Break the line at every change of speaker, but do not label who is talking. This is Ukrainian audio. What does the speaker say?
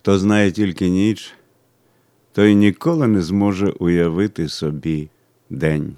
Хто знає тільки ніч, той ніколи не зможе уявити собі день.